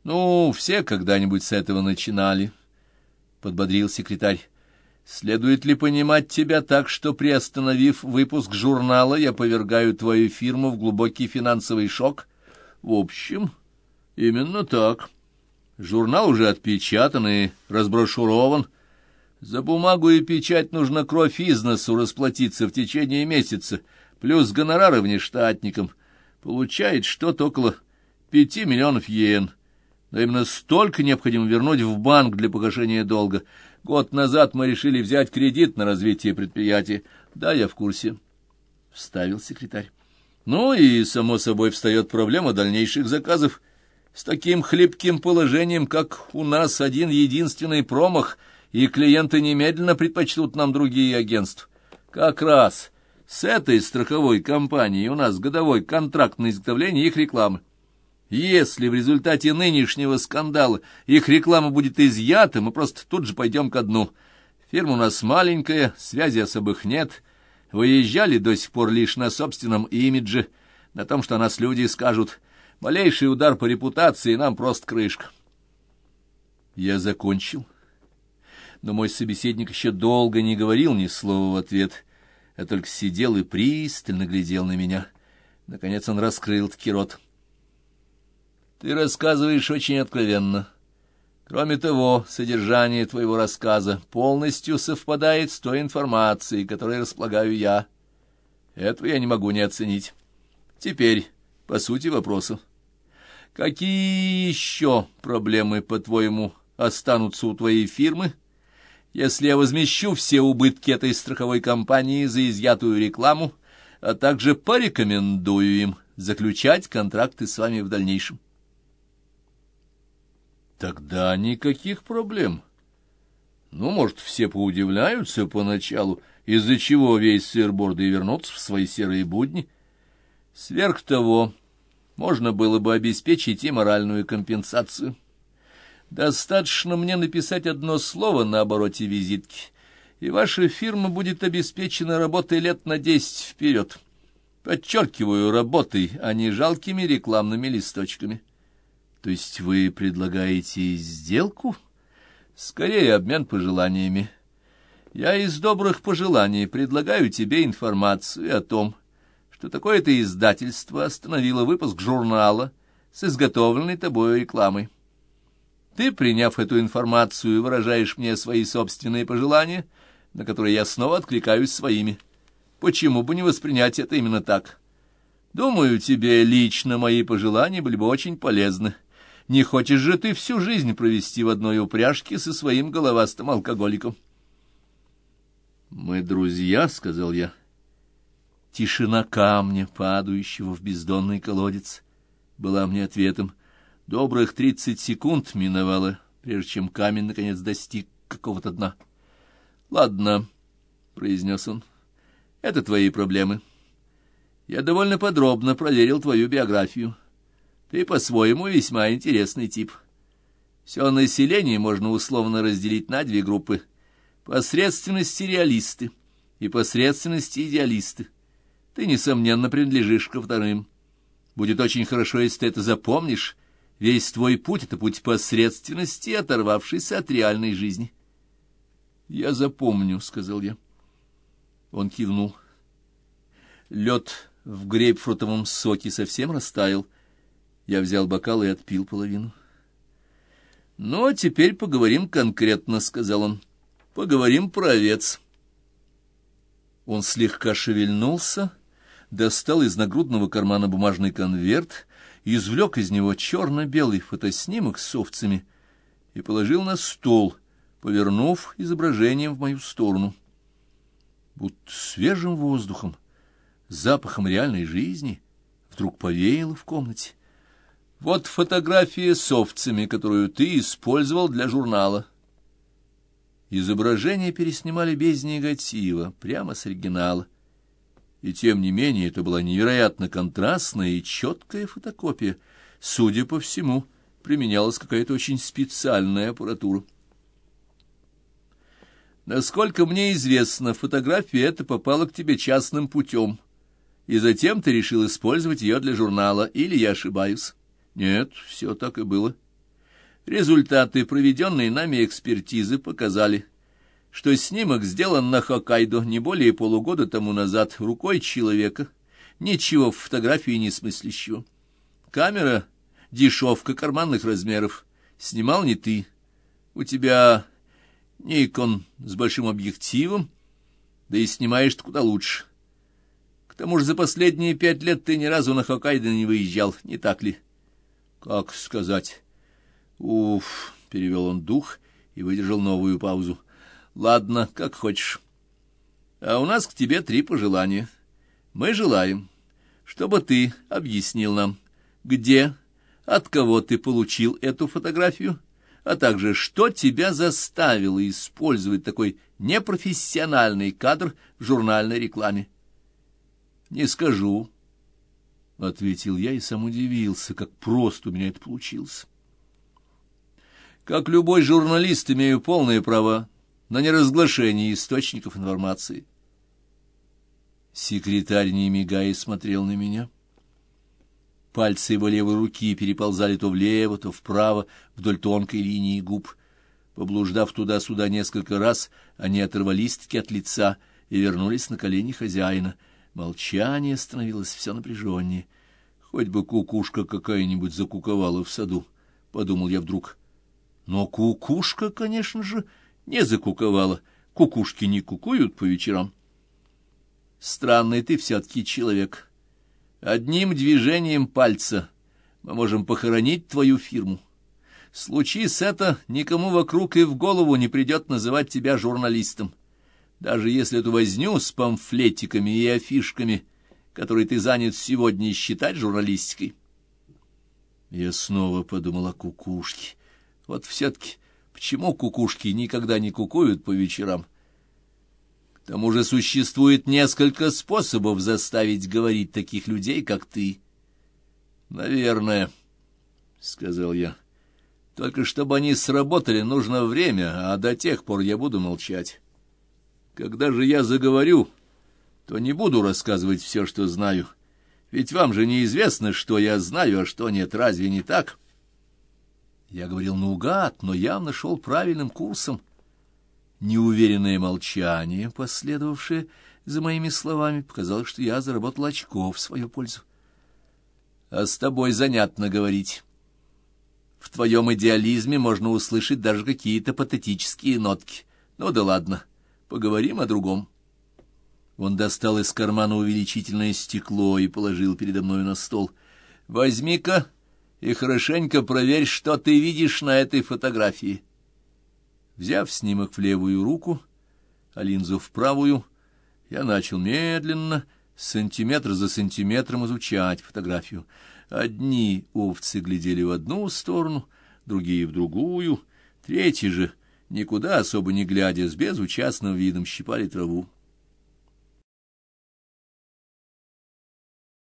— Ну, все когда-нибудь с этого начинали, — подбодрил секретарь. — Следует ли понимать тебя так, что, приостановив выпуск журнала, я повергаю твою фирму в глубокий финансовый шок? — В общем, именно так. Журнал уже отпечатан и разброшурован. За бумагу и печать нужно кровь из носу расплатиться в течение месяца, плюс гонорары внештатникам. Получает что-то около пяти миллионов йен. Но именно столько необходимо вернуть в банк для погашения долга. Год назад мы решили взять кредит на развитие предприятия. Да, я в курсе, — вставил секретарь. Ну и, само собой, встает проблема дальнейших заказов. С таким хлипким положением, как у нас один единственный промах, и клиенты немедленно предпочтут нам другие агентства. Как раз с этой страховой компанией у нас годовой контракт на изготовление их рекламы. Если в результате нынешнего скандала их реклама будет изъята, мы просто тут же пойдем ко дну. Фирма у нас маленькая, связи особых нет. Выезжали до сих пор лишь на собственном имидже, на том, что нас люди скажут. Малейший удар по репутации, нам просто крышка. Я закончил. Но мой собеседник еще долго не говорил ни слова в ответ, а только сидел и пристально глядел на меня. Наконец он раскрыл-таки рот. — ты рассказываешь очень откровенно. Кроме того, содержание твоего рассказа полностью совпадает с той информацией, которой располагаю я. Этого я не могу не оценить. Теперь, по сути вопроса. Какие еще проблемы, по-твоему, останутся у твоей фирмы, если я возмещу все убытки этой страховой компании за изъятую рекламу, а также порекомендую им заключать контракты с вами в дальнейшем? Тогда никаких проблем. Ну, может, все поудивляются поначалу, из-за чего весь сыр-борды и вернутся в свои серые будни. Сверх того, можно было бы обеспечить и моральную компенсацию. Достаточно мне написать одно слово на обороте визитки, и ваша фирма будет обеспечена работой лет на десять вперед. Подчеркиваю, работой, а не жалкими рекламными листочками. То есть вы предлагаете сделку? Скорее обмен пожеланиями. Я из добрых пожеланий предлагаю тебе информацию о том, что такое-то издательство остановило выпуск журнала с изготовленной тобой рекламой. Ты, приняв эту информацию, выражаешь мне свои собственные пожелания, на которые я снова откликаюсь своими. Почему бы не воспринять это именно так? Думаю, тебе лично мои пожелания были бы очень полезны. Не хочешь же ты всю жизнь провести в одной упряжке со своим головастым алкоголиком? «Мы друзья», — сказал я. Тишина камня, падающего в бездонный колодец, была мне ответом. Добрых тридцать секунд миновало, прежде чем камень наконец достиг какого-то дна. «Ладно», — произнес он, — «это твои проблемы. Я довольно подробно проверил твою биографию». Ты по-своему весьма интересный тип. Все население можно условно разделить на две группы. Посредственности реалисты и посредственности идеалисты. Ты, несомненно, принадлежишь ко вторым. Будет очень хорошо, если ты это запомнишь. Весь твой путь — это путь посредственности, оторвавшийся от реальной жизни. — Я запомню, — сказал я. Он кивнул. Лед в грейпфрутовом соке совсем растаял, — я взял бокал и отпил половину. «Ну, а теперь поговорим конкретно», — сказал он. «Поговорим про овец». Он слегка шевельнулся, достал из нагрудного кармана бумажный конверт, извлек из него черно-белый фотоснимок с овцами и положил на стол, повернув изображением в мою сторону. Будто свежим воздухом, запахом реальной жизни вдруг повеяло в комнате. Вот фотография с овцами, которую ты использовал для журнала. Изображение переснимали без негатива, прямо с оригинала. И тем не менее это была невероятно контрастная и четкая фотокопия. Судя по всему, применялась какая-то очень специальная аппаратура. Насколько мне известно, фотография эта попала к тебе частным путем, и затем ты решил использовать ее для журнала, или я ошибаюсь? Нет, все так и было. Результаты проведенной нами экспертизы показали, что снимок сделан на Хоккайдо не более полугода тому назад рукой человека, ничего в фотографии не смыслящего. Камера — дешевка карманных размеров. Снимал не ты. У тебя Никон с большим объективом, да и снимаешь ты куда лучше. К тому же за последние пять лет ты ни разу на Хоккайдо не выезжал, не так ли? Как сказать? Уф, перевел он дух и выдержал новую паузу. Ладно, как хочешь. А у нас к тебе три пожелания. Мы желаем, чтобы ты объяснил нам, где, от кого ты получил эту фотографию, а также что тебя заставило использовать такой непрофессиональный кадр в журнальной рекламе. Не скажу, — ответил я и сам удивился, как просто у меня это получилось. Как любой журналист, имею полное право на неразглашение источников информации. Секретарь, не мигая, смотрел на меня. Пальцы его левой руки переползали то влево, то вправо, вдоль тонкой линии губ. Поблуждав туда-сюда несколько раз, они оторвались-таки от лица и вернулись на колени хозяина. Молчание становилось все напряженнее. Хоть бы кукушка какая-нибудь закуковала в саду, — подумал я вдруг. Но кукушка, конечно же, не закуковала. Кукушки не кукуют по вечерам. Странный ты все-таки человек. Одним движением пальца мы можем похоронить твою фирму. Случись это, никому вокруг и в голову не придет называть тебя журналистом. Даже если эту возню с памфлетиками и афишками, которой ты занят сегодня, считать журналистикой. Я снова подумал о кукушке. Вот все-таки почему кукушки никогда не кукуют по вечерам? К тому же существует несколько способов заставить говорить таких людей, как ты. — Наверное, — сказал я. — Только чтобы они сработали, нужно время, а до тех пор я буду молчать. Когда же я заговорю, то не буду рассказывать все, что знаю. Ведь вам же неизвестно, что я знаю, а что нет. Разве не так? Я говорил наугад, но явно шел правильным курсом. Неуверенное молчание, последовавшее за моими словами, показало, что я заработал очков в свою пользу. — А с тобой занятно говорить. В твоем идеализме можно услышать даже какие-то патетические нотки. Ну да ладно, поговорим о другом. Он достал из кармана увеличительное стекло и положил передо мной на стол. — Возьми-ка и хорошенько проверь, что ты видишь на этой фотографии. — Взяв снимок в левую руку, а линзу в правую, я начал медленно, сантиметр за сантиметром изучать фотографию. Одни овцы глядели в одну сторону, другие — в другую, третьи же, никуда особо не глядя, с безучастным видом щипали траву.